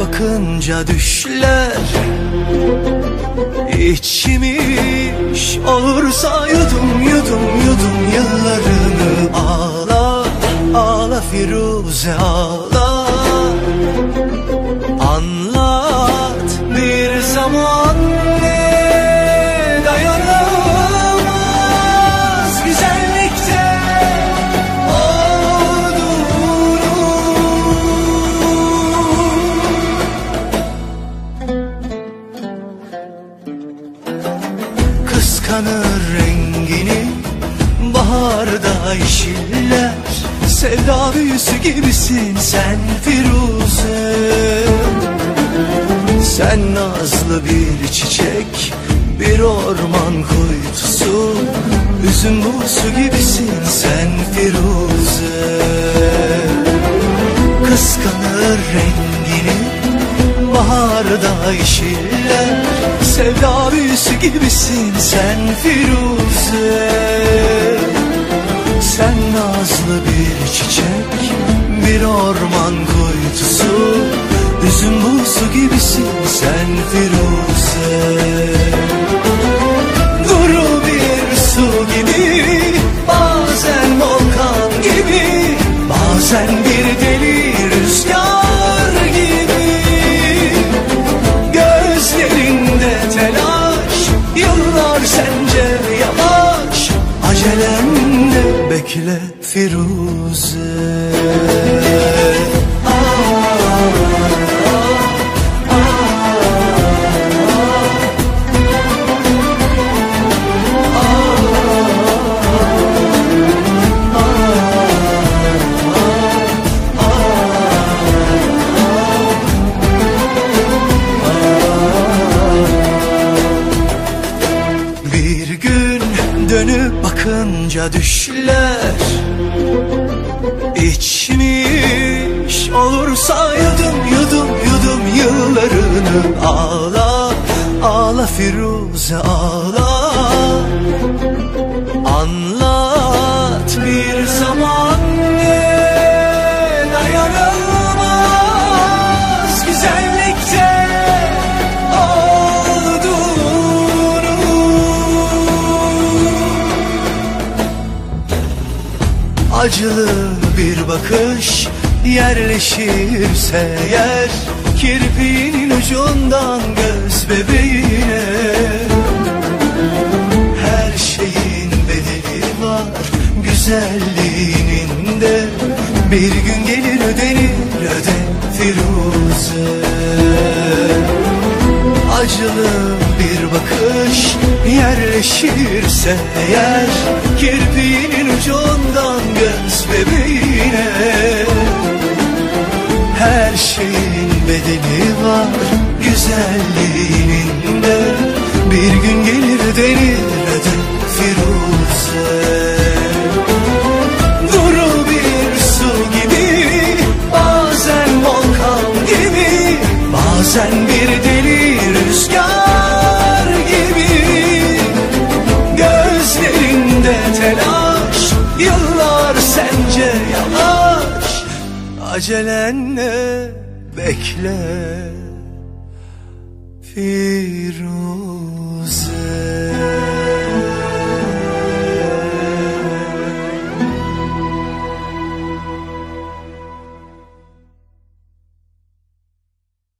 bakınca düşler. İçmiş olursa yudum yudum yudum yıllarını Ağla ağla Firuze ağla Kıskanır rengini. Baharda yeşiller Sevda büyüsü gibisin sen Firuze. Sen nazlı bir çiçek Bir orman kuytusu. Üzüm buğusu gibisin sen Firuze. Kıskanır rengini Baharda yeşiller Sevda büyüsü gibisin sen Firuze. Sen nazlı bir çiçek Bir orman kuytusu Üzüm buğusu gibisin sen Firuze bekle Firuze bakınca düşler İçmiş olursa yudum yudum yudum yıllarını Ağla ağla Firuze ağla Acılı bir bakış yerleşirse yer Kirpiğinin ucundan göz bebeğine. Her şeyin bedeli var güzelliğinin de. Bir gün gelir ödenir öde Firuze. Acılı bir bakış yerleşirse eğer Kirpiğinin ucundan göz bebeğine. Her şeyin bedeli var güzelliğinin de Bir gün gelir denir öde Firuze. Duru bir su gibi Bazen volkan gibi Bazen bir acelenle bekle. Firuze.